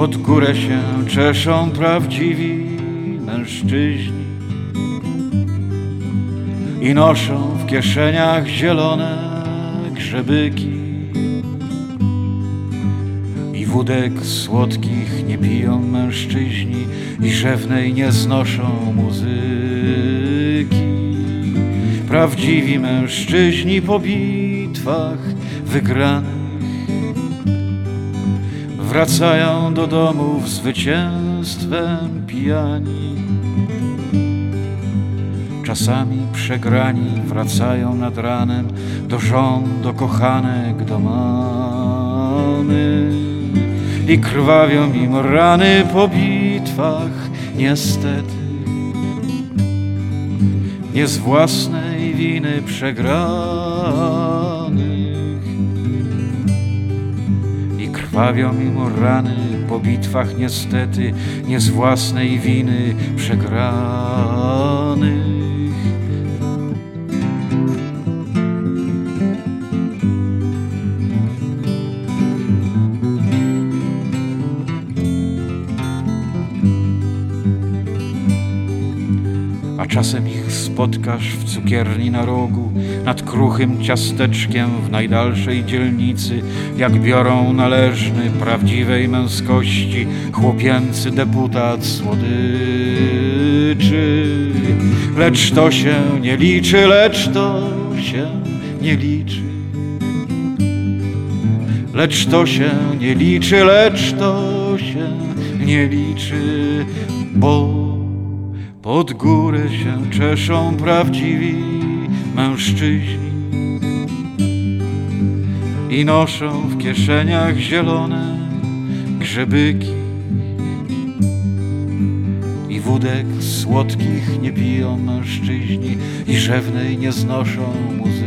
Pod górę się czeszą prawdziwi mężczyźni i noszą w kieszeniach zielone grzebyki. I wódek słodkich nie piją mężczyźni i rzewnej nie znoszą muzyki. Prawdziwi mężczyźni po bitwach wygranych wracają do domów zwycięstwem pijani. Czasami przegrani wracają nad ranem do żon, do kochanek, do mamy. I krwawią im rany po bitwach, niestety. Nie z własnej winy przegranych. Krwawią im rany po bitwach, niestety. Nie z własnej winy przegranych. A czasem ich spotkasz w cukierni na rogu, nad kruchym ciasteczkiem w najdalszej dzielnicy, jak biorą należny prawdziwej męskości chłopięcy deputat słodyczy. Lecz to się nie liczy, lecz to się nie liczy. Lecz to się nie liczy, lecz to się nie liczy, bo pod górę się czeszą prawdziwi mężczyźni i noszą w kieszeniach zielone grzebyki. I wódek słodkich nie piją mężczyźni i rzewnej nie znoszą muzyki.